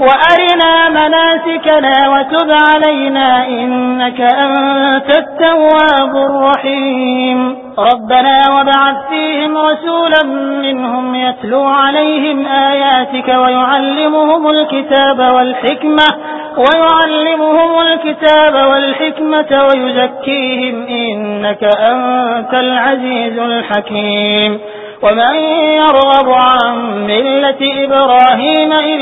وأرنا مناسكنا وتب علينا إنك أنت التواب الرحيم. ربنا وبعث فيهم رسولا منهم يتلو عليهم آياتك ويعلمهم الكتاب والحكمة ويعلمهم الكتاب والحكمة ويزكيهم إنك أنت العزيز الحكيم. ومن يرغب عن ملة إبراهيم إلا